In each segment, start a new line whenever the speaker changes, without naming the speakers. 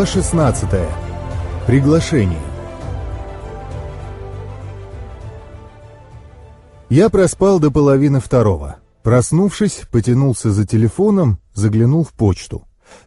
Глава 16. Приглашение. Я проспал до половины второго. Проснувшись, потянулся за телефоном, заглянул в почту.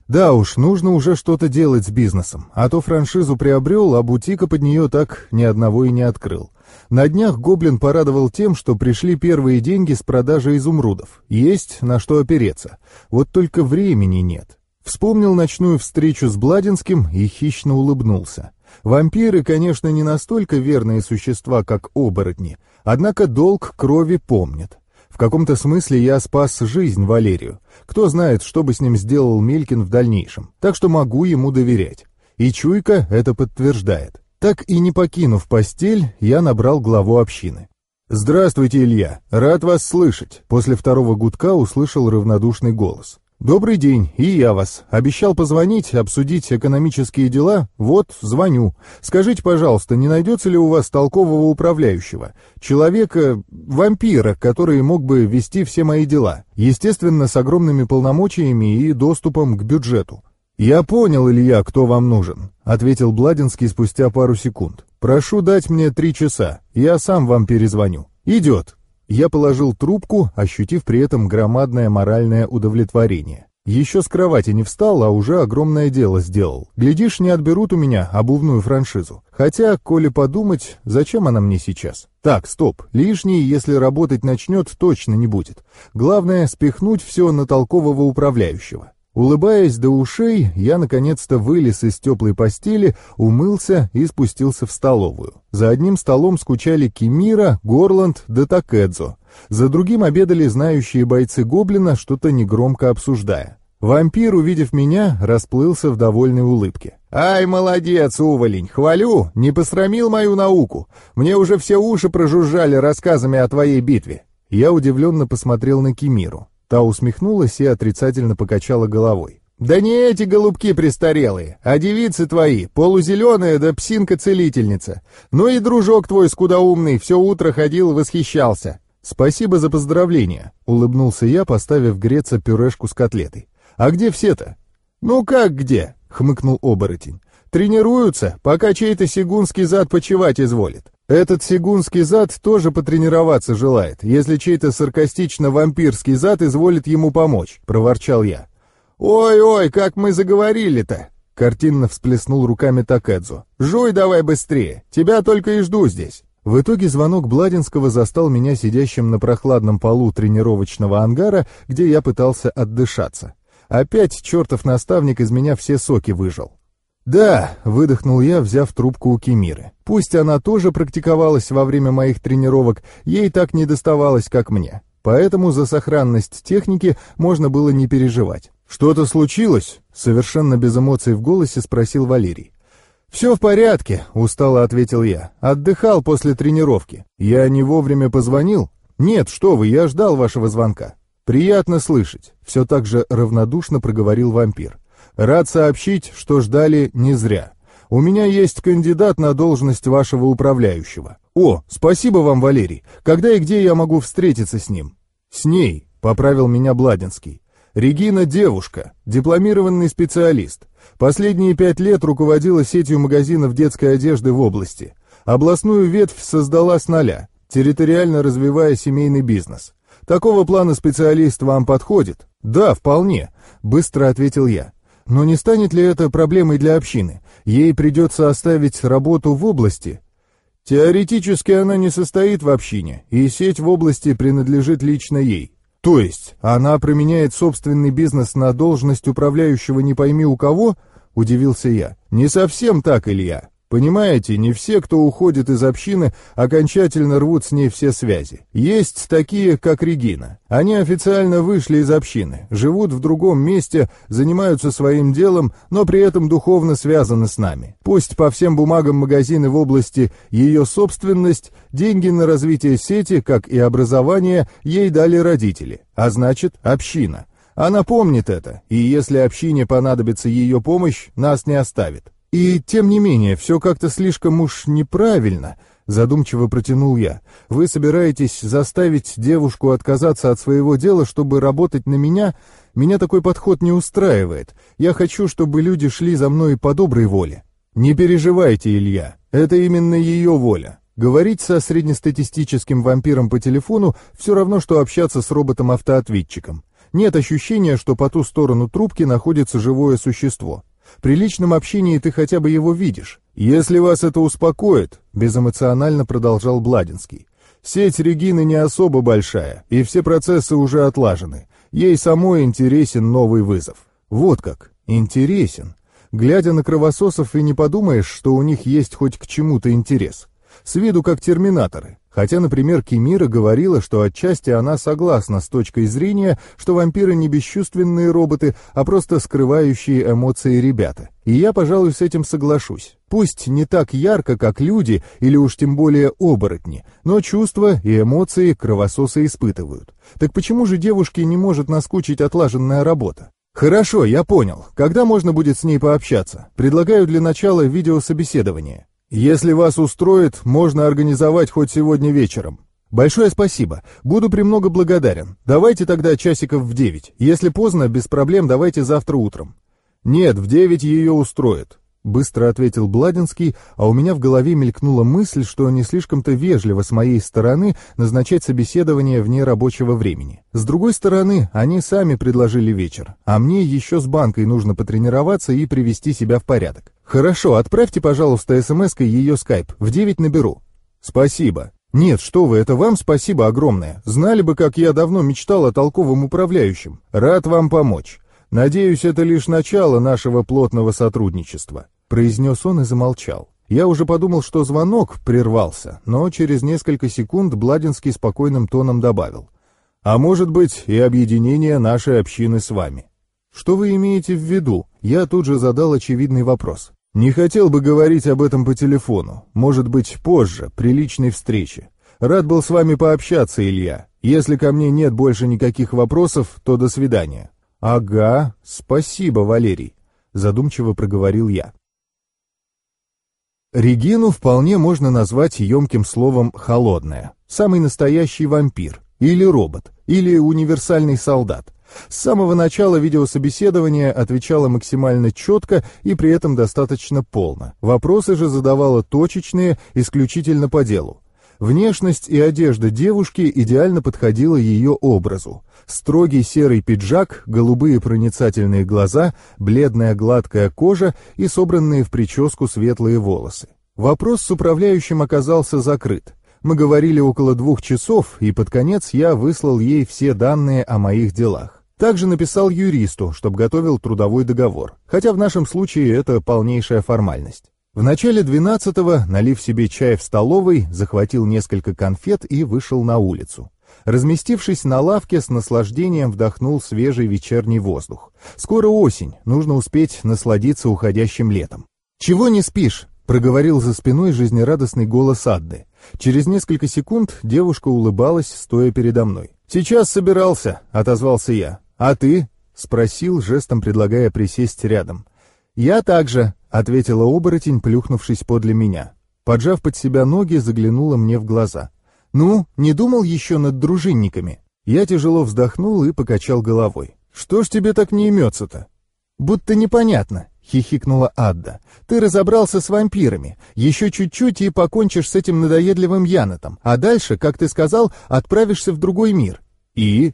Да уж, нужно уже что-то делать с бизнесом, а то франшизу приобрел, а бутика под нее так ни одного и не открыл. На днях Гоблин порадовал тем, что пришли первые деньги с продажи изумрудов. Есть на что опереться. Вот только времени нет. Вспомнил ночную встречу с Бладинским и хищно улыбнулся. Вампиры, конечно, не настолько верные существа, как оборотни, однако долг крови помнят. В каком-то смысле я спас жизнь Валерию. Кто знает, что бы с ним сделал Мелькин в дальнейшем, так что могу ему доверять. И чуйка это подтверждает. Так и не покинув постель, я набрал главу общины. «Здравствуйте, Илья. Рад вас слышать». После второго гудка услышал равнодушный голос. «Добрый день, и я вас. Обещал позвонить, обсудить экономические дела. Вот, звоню. Скажите, пожалуйста, не найдется ли у вас толкового управляющего? Человека, вампира, который мог бы вести все мои дела. Естественно, с огромными полномочиями и доступом к бюджету». «Я понял, Илья, кто вам нужен», — ответил Бладинский спустя пару секунд. «Прошу дать мне три часа. Я сам вам перезвоню». «Идет», я положил трубку, ощутив при этом громадное моральное удовлетворение. Еще с кровати не встал, а уже огромное дело сделал. Глядишь, не отберут у меня обувную франшизу. Хотя, коли подумать, зачем она мне сейчас? Так, стоп, лишний, если работать начнет, точно не будет. Главное, спихнуть все на толкового управляющего. Улыбаясь до ушей, я наконец-то вылез из теплой постели, умылся и спустился в столовую. За одним столом скучали Кимира, Горланд да Такэдзо. За другим обедали знающие бойцы Гоблина, что-то негромко обсуждая. Вампир, увидев меня, расплылся в довольной улыбке. «Ай, молодец, уволень! Хвалю! Не посрамил мою науку! Мне уже все уши прожужжали рассказами о твоей битве!» Я удивленно посмотрел на Кимиру. Та усмехнулась и отрицательно покачала головой. «Да не эти голубки престарелые, а девицы твои, полузеленая да псинка-целительница. Ну и дружок твой скудоумный все утро ходил и восхищался». «Спасибо за поздравления», — улыбнулся я, поставив греться пюрешку с котлетой. «А где все-то?» «Ну как где?» — хмыкнул оборотень. «Тренируются, пока чей-то сигунский зад почевать изволит. Этот сигунский зад тоже потренироваться желает, если чей-то саркастично-вампирский зад изволит ему помочь», — проворчал я. «Ой-ой, как мы заговорили-то!» — картинно всплеснул руками Такэдзу. «Жуй давай быстрее, тебя только и жду здесь». В итоге звонок Бладинского застал меня сидящим на прохладном полу тренировочного ангара, где я пытался отдышаться. Опять чертов наставник из меня все соки выжил. «Да», — выдохнул я, взяв трубку у Кемиры. «Пусть она тоже практиковалась во время моих тренировок, ей так не доставалось, как мне. Поэтому за сохранность техники можно было не переживать». «Что-то случилось?» — совершенно без эмоций в голосе спросил Валерий. «Все в порядке», — устало ответил я. «Отдыхал после тренировки. Я не вовремя позвонил?» «Нет, что вы, я ждал вашего звонка». «Приятно слышать», — все так же равнодушно проговорил вампир. Рад сообщить, что ждали не зря. У меня есть кандидат на должность вашего управляющего. О, спасибо вам, Валерий. Когда и где я могу встретиться с ним? С ней, поправил меня Бладинский. Регина девушка, дипломированный специалист. Последние пять лет руководила сетью магазинов детской одежды в области. Областную ветвь создала с нуля, территориально развивая семейный бизнес. Такого плана специалист вам подходит? Да, вполне, быстро ответил я. Но не станет ли это проблемой для общины? Ей придется оставить работу в области. Теоретически она не состоит в общине, и сеть в области принадлежит лично ей. То есть она променяет собственный бизнес на должность управляющего не пойми у кого? Удивился я. Не совсем так, Илья. Понимаете, не все, кто уходит из общины, окончательно рвут с ней все связи. Есть такие, как Регина. Они официально вышли из общины, живут в другом месте, занимаются своим делом, но при этом духовно связаны с нами. Пусть по всем бумагам магазины в области ее собственность, деньги на развитие сети, как и образование, ей дали родители, а значит, община. Она помнит это, и если общине понадобится ее помощь, нас не оставит. «И тем не менее, все как-то слишком уж неправильно», — задумчиво протянул я. «Вы собираетесь заставить девушку отказаться от своего дела, чтобы работать на меня? Меня такой подход не устраивает. Я хочу, чтобы люди шли за мной по доброй воле». «Не переживайте, Илья, это именно ее воля. Говорить со среднестатистическим вампиром по телефону все равно, что общаться с роботом-автоответчиком. Нет ощущения, что по ту сторону трубки находится живое существо. При личном общении ты хотя бы его видишь. Если вас это успокоит, безэмоционально продолжал Бладинский. Сеть Регины не особо большая, и все процессы уже отлажены. Ей самой интересен новый вызов. Вот как, интересен. Глядя на кровососов, и не подумаешь, что у них есть хоть к чему-то интерес. С виду как терминаторы. Хотя, например, Кемира говорила, что отчасти она согласна с точкой зрения, что вампиры не бесчувственные роботы, а просто скрывающие эмоции ребята. И я, пожалуй, с этим соглашусь. Пусть не так ярко, как люди, или уж тем более оборотни, но чувства и эмоции кровососы испытывают. Так почему же девушке не может наскучить отлаженная работа? Хорошо, я понял. Когда можно будет с ней пообщаться? Предлагаю для начала видеособеседование. Если вас устроит, можно организовать хоть сегодня вечером. Большое спасибо. Буду премного благодарен. Давайте тогда часиков в девять. Если поздно, без проблем давайте завтра утром. Нет, в девять ее устроит. Быстро ответил Бладинский, а у меня в голове мелькнула мысль, что не слишком-то вежливо с моей стороны назначать собеседование вне рабочего времени. С другой стороны, они сами предложили вечер, а мне еще с банкой нужно потренироваться и привести себя в порядок. Хорошо, отправьте, пожалуйста, смс-кой ее скайп, в девять наберу. Спасибо. Нет, что вы, это вам спасибо огромное. Знали бы, как я давно мечтал о толковом управляющем. Рад вам помочь. Надеюсь, это лишь начало нашего плотного сотрудничества произнес он и замолчал. Я уже подумал, что звонок прервался, но через несколько секунд Бладинский спокойным тоном добавил. «А может быть, и объединение нашей общины с вами». «Что вы имеете в виду?» Я тут же задал очевидный вопрос. «Не хотел бы говорить об этом по телефону. Может быть, позже, при личной встрече. Рад был с вами пообщаться, Илья. Если ко мне нет больше никаких вопросов, то до свидания». «Ага, спасибо, Валерий», — задумчиво проговорил я. Регину вполне можно назвать емким словом «холодная». Самый настоящий вампир, или робот, или универсальный солдат. С самого начала видеособеседования отвечала максимально четко и при этом достаточно полно. Вопросы же задавала точечные, исключительно по делу. Внешность и одежда девушки идеально подходила ее образу. Строгий серый пиджак, голубые проницательные глаза, бледная гладкая кожа и собранные в прическу светлые волосы. Вопрос с управляющим оказался закрыт. Мы говорили около двух часов, и под конец я выслал ей все данные о моих делах. Также написал юристу, чтобы готовил трудовой договор, хотя в нашем случае это полнейшая формальность. В начале 12-го, налив себе чай в столовой, захватил несколько конфет и вышел на улицу. Разместившись на лавке, с наслаждением вдохнул свежий вечерний воздух. Скоро осень, нужно успеть насладиться уходящим летом. «Чего не спишь?» — проговорил за спиной жизнерадостный голос Адды. Через несколько секунд девушка улыбалась, стоя передо мной. «Сейчас собирался», — отозвался я. «А ты?» — спросил, жестом предлагая присесть рядом. «Я также», — ответила оборотень, плюхнувшись подле меня. Поджав под себя ноги, заглянула мне в глаза. «Ну, не думал еще над дружинниками?» Я тяжело вздохнул и покачал головой. «Что ж тебе так не имется-то?» «Будто непонятно», — хихикнула Адда. «Ты разобрался с вампирами. Еще чуть-чуть и покончишь с этим надоедливым Янотом. А дальше, как ты сказал, отправишься в другой мир». «И?»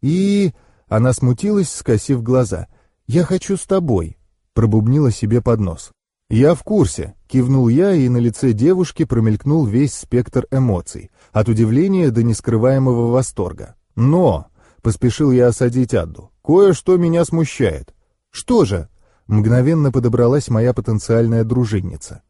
«И...» Она смутилась, скосив глаза. «Я хочу с тобой», — пробубнила себе под нос. «Я в курсе», — кивнул я, и на лице девушки промелькнул весь спектр эмоций, от удивления до нескрываемого восторга. «Но», — поспешил я осадить Адду, — «кое-что меня смущает». «Что же?» — мгновенно подобралась моя потенциальная дружинница.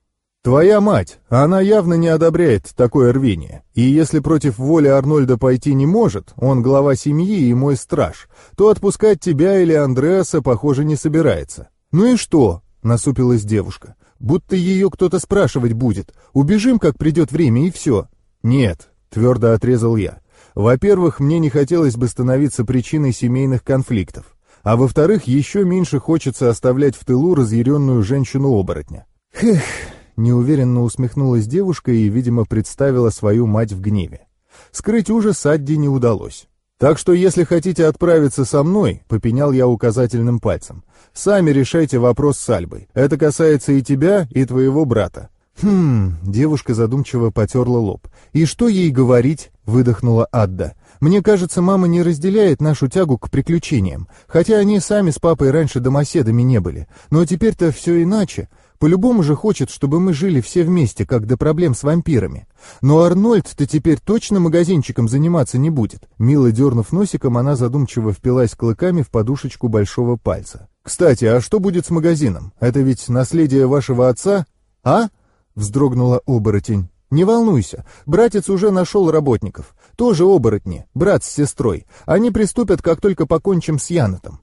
«Твоя мать, она явно не одобряет такое рвение, и если против воли Арнольда пойти не может, он глава семьи и мой страж, то отпускать тебя или Андреаса, похоже, не собирается. Ну и что?» насупилась девушка. «Будто ее кто-то спрашивать будет. Убежим, как придет время, и все». «Нет», — твердо отрезал я. «Во-первых, мне не хотелось бы становиться причиной семейных конфликтов. А во-вторых, еще меньше хочется оставлять в тылу разъяренную женщину-оборотня». «Хех», — неуверенно усмехнулась девушка и, видимо, представила свою мать в гневе. Скрыть ужас Адди не удалось. Так что если хотите отправиться со мной, попенял я указательным пальцем, сами решайте вопрос с Альбой. Это касается и тебя, и твоего брата. «Хм...» — девушка задумчиво потерла лоб. «И что ей говорить?» — выдохнула Адда. «Мне кажется, мама не разделяет нашу тягу к приключениям, хотя они сами с папой раньше домоседами не были. Но теперь-то все иначе. По-любому же хочет, чтобы мы жили все вместе, как до проблем с вампирами. Но Арнольд-то теперь точно магазинчиком заниматься не будет». Мило дернув носиком, она задумчиво впилась клыками в подушечку большого пальца. «Кстати, а что будет с магазином? Это ведь наследие вашего отца, а?» — вздрогнула оборотень. «Не волнуйся, братец уже нашел работников. Тоже оборотни, брат с сестрой. Они приступят, как только покончим с Янотом».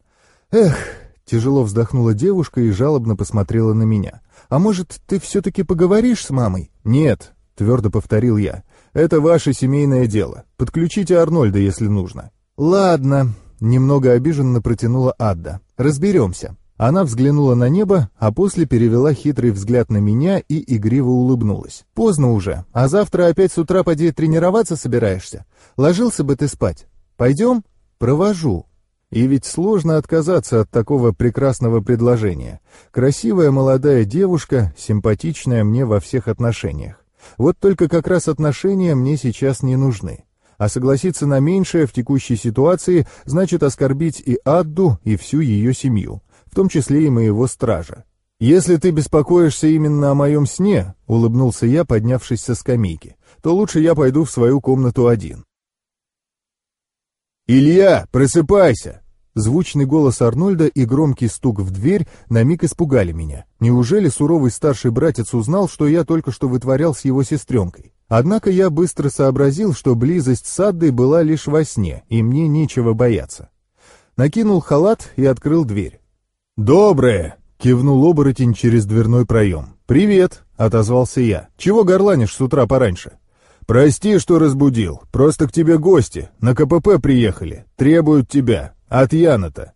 «Эх!» — тяжело вздохнула девушка и жалобно посмотрела на меня. «А может, ты все-таки поговоришь с мамой?» «Нет», — твердо повторил я. «Это ваше семейное дело. Подключите Арнольда, если нужно». «Ладно», — немного обиженно протянула Адда. «Разберемся». Она взглянула на небо, а после перевела хитрый взгляд на меня и игриво улыбнулась. «Поздно уже, а завтра опять с утра поди тренироваться собираешься? Ложился бы ты спать. Пойдем? Провожу». И ведь сложно отказаться от такого прекрасного предложения. Красивая молодая девушка, симпатичная мне во всех отношениях. Вот только как раз отношения мне сейчас не нужны. А согласиться на меньшее в текущей ситуации значит оскорбить и Адду, и всю ее семью в том числе и моего стража. «Если ты беспокоишься именно о моем сне», — улыбнулся я, поднявшись со скамейки, «то лучше я пойду в свою комнату один». «Илья, просыпайся!» Звучный голос Арнольда и громкий стук в дверь на миг испугали меня. Неужели суровый старший братец узнал, что я только что вытворял с его сестренкой? Однако я быстро сообразил, что близость с Аддой была лишь во сне, и мне нечего бояться. Накинул халат и открыл дверь. «Доброе!» — кивнул оборотень через дверной проем. «Привет!» — отозвался я. «Чего горланишь с утра пораньше?» «Прости, что разбудил. Просто к тебе гости. На КПП приехали. Требуют тебя. От Яната».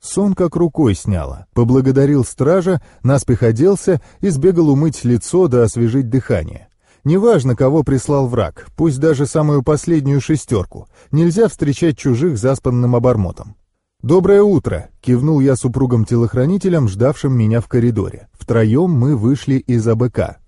Сон как рукой сняло. Поблагодарил стража, наспех оделся и сбегал умыть лицо да освежить дыхание. Неважно, кого прислал враг, пусть даже самую последнюю шестерку. Нельзя встречать чужих заспанным обормотом. «Доброе утро!» — кивнул я супругам-телохранителям, ждавшим меня в коридоре. Втроем мы вышли из АБК.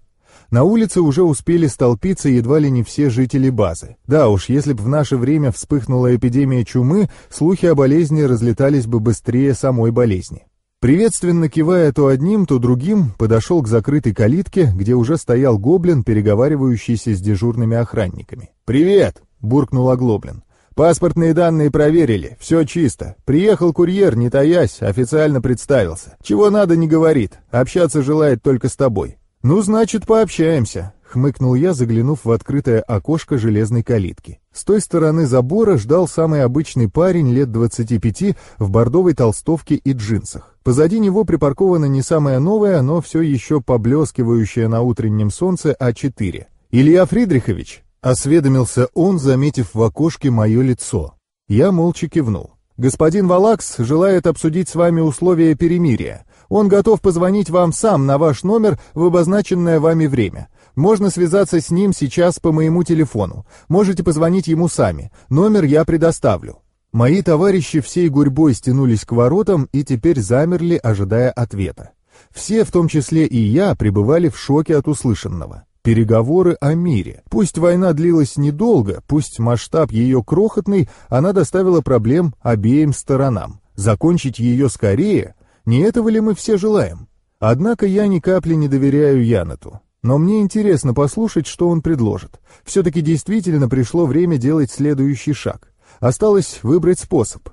На улице уже успели столпиться едва ли не все жители базы. Да уж, если бы в наше время вспыхнула эпидемия чумы, слухи о болезни разлетались бы быстрее самой болезни. Приветственно кивая то одним, то другим, подошел к закрытой калитке, где уже стоял гоблин, переговаривающийся с дежурными охранниками. «Привет!» — буркнул Оглоблин. Паспортные данные проверили, все чисто. Приехал курьер, не таясь, официально представился. Чего надо, не говорит, общаться желает только с тобой. Ну, значит, пообщаемся, хмыкнул я, заглянув в открытое окошко железной калитки. С той стороны забора ждал самый обычный парень лет 25 в бордовой толстовке и джинсах. Позади него припаркована не самая новая, но все еще поблескивающая на утреннем солнце А4. «Илья Фридрихович?» Осведомился он, заметив в окошке мое лицо. Я молча кивнул. «Господин Валакс желает обсудить с вами условия перемирия. Он готов позвонить вам сам на ваш номер в обозначенное вами время. Можно связаться с ним сейчас по моему телефону. Можете позвонить ему сами. Номер я предоставлю». Мои товарищи всей гурьбой стянулись к воротам и теперь замерли, ожидая ответа. Все, в том числе и я, пребывали в шоке от услышанного. Переговоры о мире. Пусть война длилась недолго, пусть масштаб ее крохотный, она доставила проблем обеим сторонам. Закончить ее скорее, не этого ли мы все желаем? Однако я ни капли не доверяю Янату. Но мне интересно послушать, что он предложит. Все-таки действительно пришло время делать следующий шаг. Осталось выбрать способ.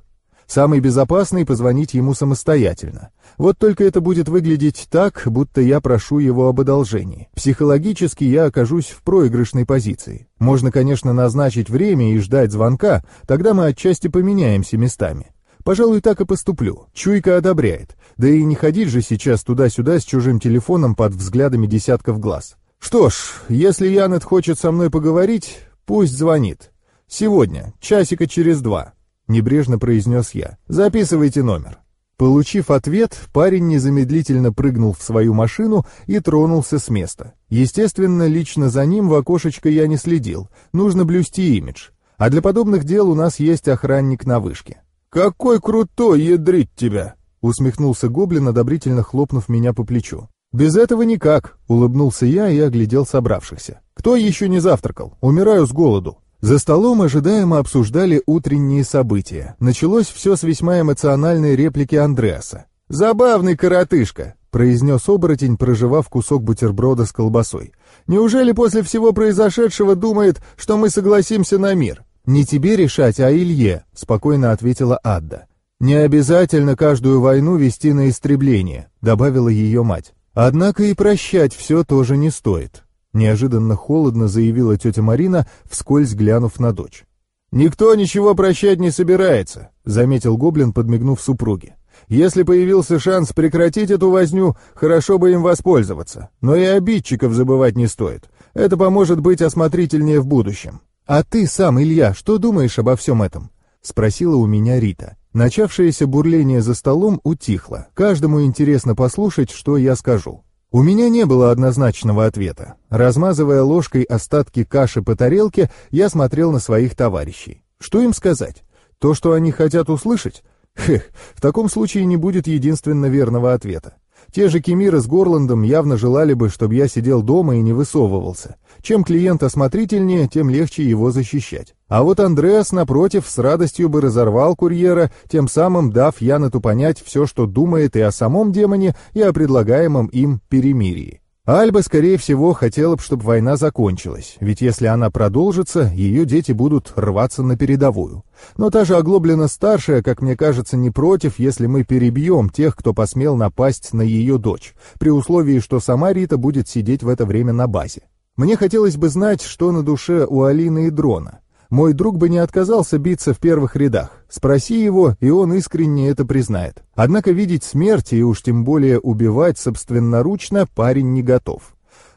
Самый безопасный — позвонить ему самостоятельно. Вот только это будет выглядеть так, будто я прошу его об одолжении. Психологически я окажусь в проигрышной позиции. Можно, конечно, назначить время и ждать звонка, тогда мы отчасти поменяемся местами. Пожалуй, так и поступлю. Чуйка одобряет. Да и не ходить же сейчас туда-сюда с чужим телефоном под взглядами десятков глаз. Что ж, если Янет хочет со мной поговорить, пусть звонит. Сегодня, часика через два. Небрежно произнес я. «Записывайте номер». Получив ответ, парень незамедлительно прыгнул в свою машину и тронулся с места. Естественно, лично за ним в окошечко я не следил. Нужно блюсти имидж. А для подобных дел у нас есть охранник на вышке».
«Какой крутой, ядрить тебя!»
— усмехнулся гоблин, одобрительно хлопнув меня по плечу. «Без этого никак», — улыбнулся я и оглядел собравшихся. «Кто еще не завтракал? Умираю с голоду». За столом ожидаемо обсуждали утренние события. Началось все с весьма эмоциональной реплики Андреаса. «Забавный коротышка», — произнес оборотень, проживав кусок бутерброда с колбасой. «Неужели после всего произошедшего думает, что мы согласимся на мир?» «Не тебе решать, а Илье», — спокойно ответила Адда. «Не обязательно каждую войну вести на истребление», — добавила ее мать. «Однако и прощать все тоже не стоит. Неожиданно холодно заявила тетя Марина, вскользь глянув на дочь. «Никто ничего прощать не собирается», — заметил Гоблин, подмигнув супруге. «Если появился шанс прекратить эту возню, хорошо бы им воспользоваться. Но и обидчиков забывать не стоит. Это поможет быть осмотрительнее в будущем». «А ты сам, Илья, что думаешь обо всем этом?» — спросила у меня Рита. Начавшееся бурление за столом утихло. Каждому интересно послушать, что я скажу. У меня не было однозначного ответа. Размазывая ложкой остатки каши по тарелке, я смотрел на своих товарищей. Что им сказать? То, что они хотят услышать? Хех, в таком случае не будет единственно верного ответа. Те же Кемира с Горландом явно желали бы, чтобы я сидел дома и не высовывался. Чем клиент осмотрительнее, тем легче его защищать. А вот Андреас, напротив, с радостью бы разорвал курьера, тем самым дав Янету понять все, что думает и о самом демоне, и о предлагаемом им перемирии. Альба, скорее всего, хотела бы, чтобы война закончилась, ведь если она продолжится, ее дети будут рваться на передовую. Но та же Оглоблина-старшая, как мне кажется, не против, если мы перебьем тех, кто посмел напасть на ее дочь, при условии, что сама Рита будет сидеть в это время на базе. Мне хотелось бы знать, что на душе у Алины и Дрона. Мой друг бы не отказался биться в первых рядах. Спроси его, и он искренне это признает. Однако видеть смерть и уж тем более убивать собственноручно парень не готов.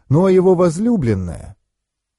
Ну а его возлюбленная...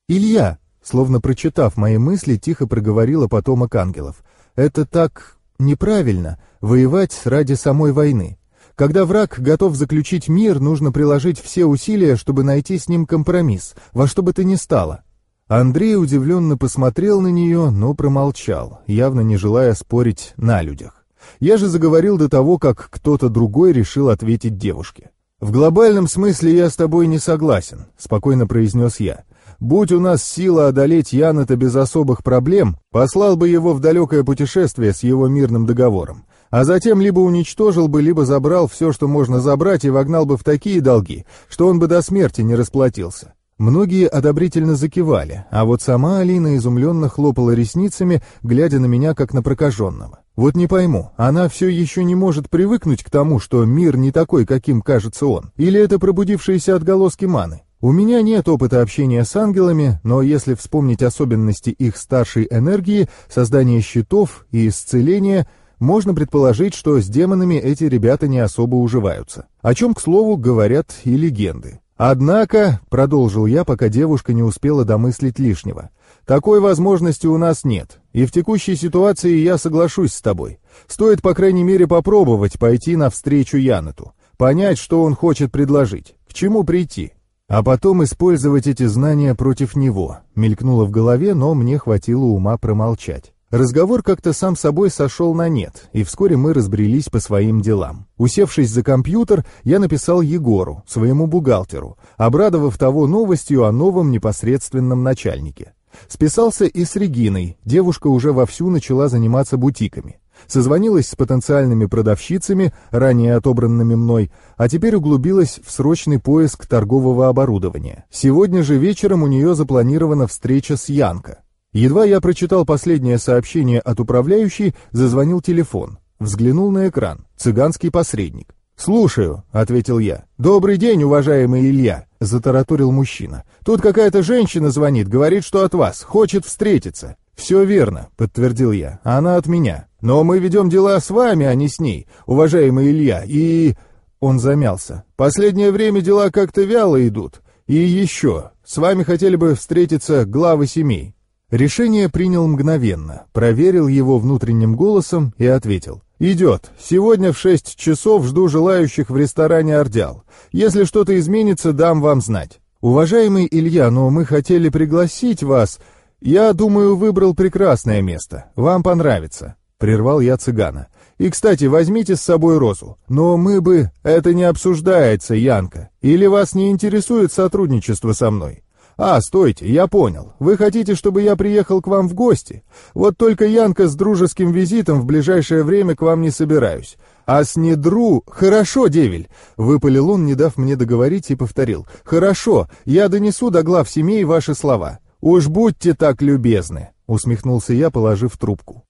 «Илья», словно прочитав мои мысли, тихо проговорила потомок ангелов. «Это так неправильно, воевать ради самой войны. Когда враг готов заключить мир, нужно приложить все усилия, чтобы найти с ним компромисс, во что бы то ни стало. Андрей удивленно посмотрел на нее, но промолчал, явно не желая спорить на людях. Я же заговорил до того, как кто-то другой решил ответить девушке. «В глобальном смысле я с тобой не согласен», — спокойно произнес я. «Будь у нас сила одолеть Яната без особых проблем, послал бы его в далекое путешествие с его мирным договором, а затем либо уничтожил бы, либо забрал все, что можно забрать, и вогнал бы в такие долги, что он бы до смерти не расплатился. Многие одобрительно закивали, а вот сама Алина изумленно хлопала ресницами, глядя на меня как на прокаженного. Вот не пойму, она все еще не может привыкнуть к тому, что мир не такой, каким кажется он, или это пробудившиеся отголоски маны? У меня нет опыта общения с ангелами, но если вспомнить особенности их старшей энергии, создания щитов и исцеления, можно предположить, что с демонами эти ребята не особо уживаются. О чем, к слову, говорят и легенды. «Однако», — продолжил я, пока девушка не успела домыслить лишнего, «такой возможности у нас нет, и в текущей ситуации я соглашусь с тобой. Стоит, по крайней мере, попробовать пойти навстречу Янету, понять, что он хочет предложить, к чему прийти, а потом использовать эти знания против него», — мелькнуло в голове, но мне хватило ума промолчать. Разговор как-то сам собой сошел на нет, и вскоре мы разбрелись по своим делам. Усевшись за компьютер, я написал Егору, своему бухгалтеру, обрадовав того новостью о новом непосредственном начальнике. Списался и с Региной, девушка уже вовсю начала заниматься бутиками. Созвонилась с потенциальными продавщицами, ранее отобранными мной, а теперь углубилась в срочный поиск торгового оборудования. Сегодня же вечером у нее запланирована встреча с Янко. Едва я прочитал последнее сообщение от управляющей, зазвонил телефон. Взглянул на экран. Цыганский посредник. «Слушаю», — ответил я. «Добрый день, уважаемый Илья», — затараторил мужчина. «Тут какая-то женщина звонит, говорит, что от вас, хочет встретиться». «Все верно», — подтвердил я. «Она от меня. Но мы ведем дела с вами, а не с ней, уважаемый Илья, и...» Он замялся. «Последнее время дела как-то вяло идут. И еще, с вами хотели бы встретиться главы семей. Решение принял мгновенно, проверил его внутренним голосом и ответил. «Идет. Сегодня в шесть часов жду желающих в ресторане «Ордял». Если что-то изменится, дам вам знать. Уважаемый Илья, но мы хотели пригласить вас...» «Я думаю, выбрал прекрасное место. Вам понравится», — прервал я цыгана. «И, кстати, возьмите с собой Розу. Но мы бы... Это не обсуждается, Янка. Или вас не интересует сотрудничество со мной? «А, стойте, я понял. Вы хотите, чтобы я приехал к вам в гости? Вот только Янка с дружеским визитом в ближайшее время к вам не собираюсь. А с недру... Хорошо, Девель!» Выпалил он, не дав мне договорить, и повторил. «Хорошо, я донесу до глав семей ваши слова. «Уж будьте так любезны», — усмехнулся я, положив трубку.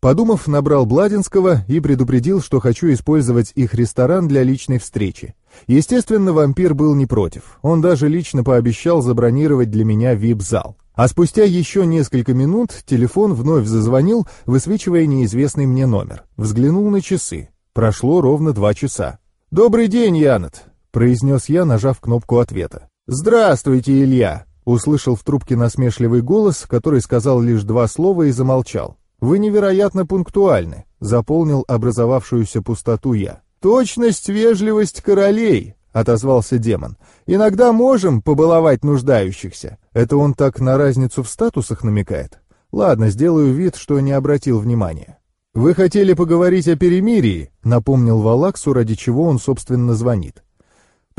Подумав, набрал Бладинского и предупредил, что хочу использовать их ресторан для личной встречи. Естественно, вампир был не против. Он даже лично пообещал забронировать для меня вип-зал. А спустя еще несколько минут телефон вновь зазвонил, высвечивая неизвестный мне номер. Взглянул на часы. Прошло ровно два часа. «Добрый день, Янет», — произнес я, нажав кнопку ответа. «Здравствуйте, Илья!» — услышал в трубке насмешливый голос, который сказал лишь два слова и замолчал. «Вы невероятно пунктуальны», — заполнил образовавшуюся пустоту я. «Точность, вежливость королей», — отозвался демон. «Иногда можем побаловать нуждающихся». Это он так на разницу в статусах намекает? Ладно, сделаю вид, что не обратил внимания. «Вы хотели поговорить о перемирии», — напомнил Валаксу, ради чего он, собственно, звонит.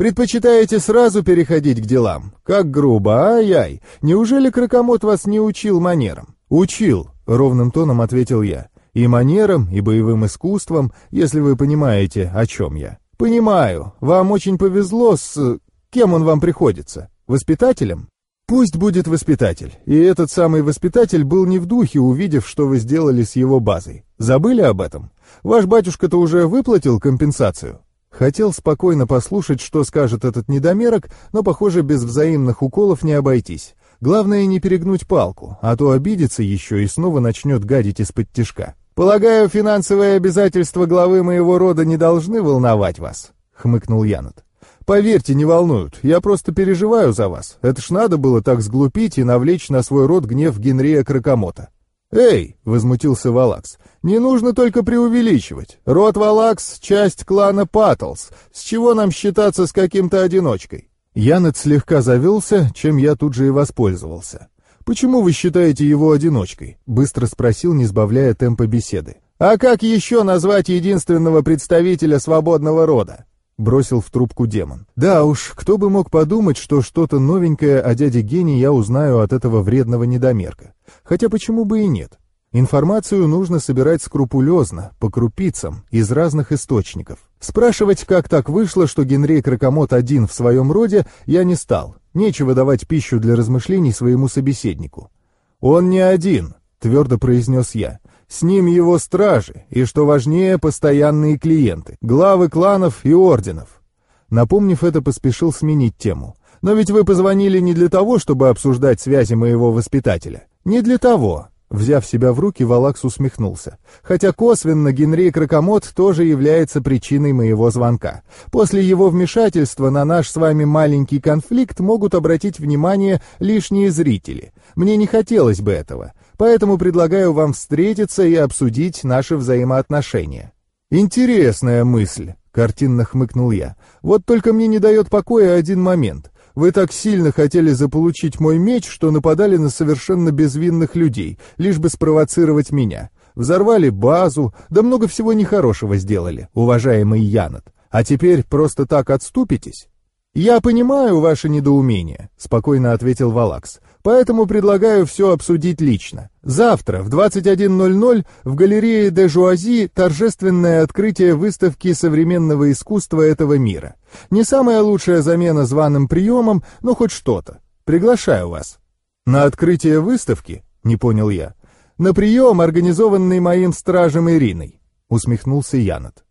Предпочитаете сразу переходить к делам? Как грубо, ай-яй. Неужели Кракомот вас не учил манерам? Учил, ровным тоном ответил я. И манерам, и боевым искусствам, если вы понимаете, о чем я. Понимаю, вам очень повезло с... Кем он вам приходится? Воспитателем? Пусть будет воспитатель. И этот самый воспитатель был не в духе, увидев, что вы сделали с его базой. Забыли об этом? Ваш батюшка-то уже выплатил компенсацию? Хотел спокойно послушать, что скажет этот недомерок, но, похоже, без взаимных уколов не обойтись. Главное не перегнуть палку, а то обидится еще и снова начнет гадить из-под тишка. «Полагаю, финансовые обязательства главы моего рода не должны волновать вас», — хмыкнул Янот. «Поверьте, не волнуют. Я просто переживаю за вас. Это ж надо было так сглупить и навлечь на свой род гнев Генрия Кракомота». «Эй!» — возмутился Валакс. «Не нужно только преувеличивать. Род Валакс — часть клана Паттлс. С чего нам считаться с каким-то одиночкой?» Янет слегка завелся, чем я тут же и воспользовался. «Почему вы считаете его одиночкой?» — быстро спросил, не сбавляя темпа беседы. «А как еще назвать единственного представителя свободного рода?» бросил в трубку демон. Да уж, кто бы мог подумать, что что-то новенькое о дяде Гене я узнаю от этого вредного недомерка. Хотя почему бы и нет? Информацию нужно собирать скрупулезно, по крупицам, из разных источников. Спрашивать, как так вышло, что Генрей Кракомот один в своем роде, я не стал. Нечего давать пищу для размышлений своему собеседнику. «Он не один», — твердо произнес я. С ним его стражи, и, что важнее, постоянные клиенты, главы кланов и орденов. Напомнив это, поспешил сменить тему. «Но ведь вы позвонили не для того, чтобы обсуждать связи моего воспитателя. Не для того». Взяв себя в руки, Валакс усмехнулся. Хотя косвенно Генри Кракомот тоже является причиной моего звонка. После его вмешательства на наш с вами маленький конфликт могут обратить внимание лишние зрители. Мне не хотелось бы этого поэтому предлагаю вам встретиться и обсудить наши взаимоотношения». «Интересная мысль», — картинно хмыкнул я. «Вот только мне не дает покоя один момент. Вы так сильно хотели заполучить мой меч, что нападали на совершенно безвинных людей, лишь бы спровоцировать меня. Взорвали базу, да много всего нехорошего сделали, уважаемый Янот. А теперь просто так отступитесь?» «Я понимаю ваше недоумение», — спокойно ответил Валакс. Поэтому предлагаю все обсудить лично. Завтра в 21.00 в галерее де Жуази торжественное открытие выставки современного искусства этого мира. Не самая лучшая замена званым приемом, но хоть что-то. Приглашаю вас. На открытие выставки? Не понял я. На прием, организованный моим стражем Ириной. Усмехнулся Янот.